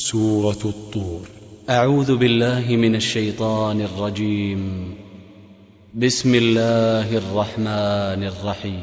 سورة الطور. أعوذ بالله من الشيطان الرجيم. بسم الله الرحمن الرحيم.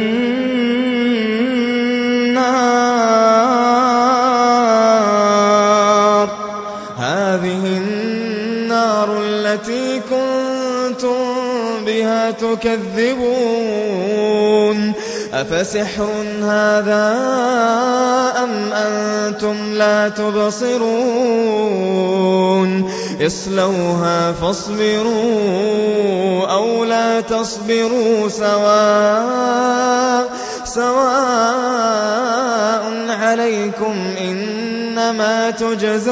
تكذبون أفسحر هذا أم أنتم لا تبصرون اصلوها فاصبروا أو لا تصبروا سواء سواء عليكم إنما تجزون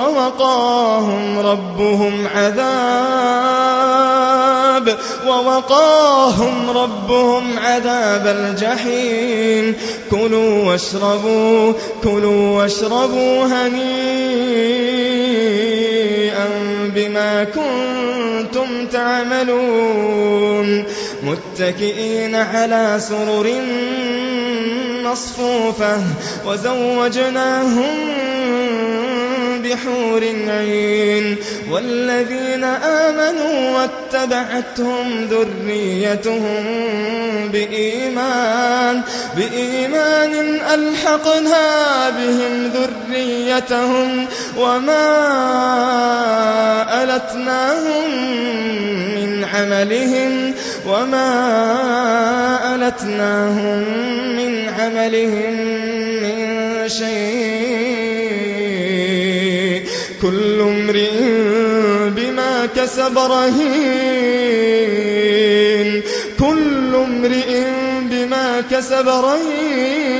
ووقاهم ربهم عذاب ووقاهم ربهم عذاب الجحيم. كلوا واشربوا كلوا واشربوا هنيئا بما كنتم تعملون. متكئين على سرر مصفوفة وزوجناهم بحور عين والذين آمنوا واتبعتهم ذريتهم بإيمان بإيمان ألحقنا بهم ذريتهم وما ألتناهم من عملهم وما ألتناهم من عملهم من شيء كل امرئ بما كسب رهين. كل امرئ بما كسب رهين.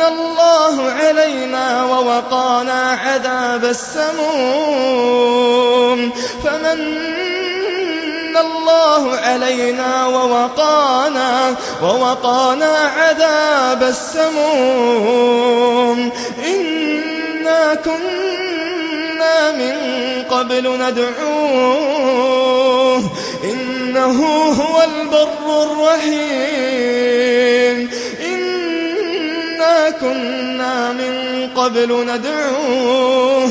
الله علينا ووقانا عذاب السموم. فمن الله علينا ووقانا ووقانا عذاب السموم. إنا كنا من قبل ندعوه. إنه هو البر الرحيم. كنا من قبل ندعوه.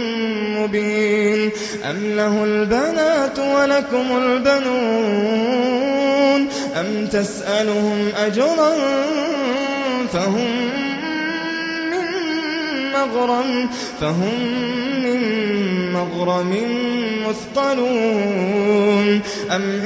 مبين أم له البنات ولكم البنون أم تسألهم أجرا فهم من مغرم فهم من مغرم مثقلون أم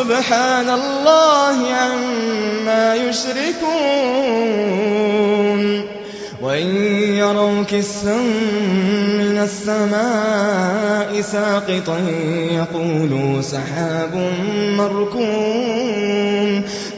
سبحان الله عما يشركون. وإن يروا كسفا من السماء ساقطا يقولوا سحاب مركوم.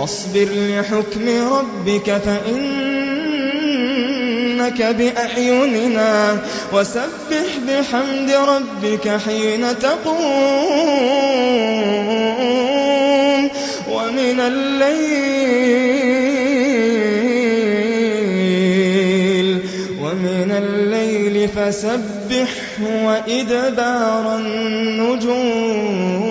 فاصبر لحكم ربك فإنك بأعيننا وسبح بحمد ربك حين تقوم ومن الليل ومن الليل فسبح وإدبار النجوم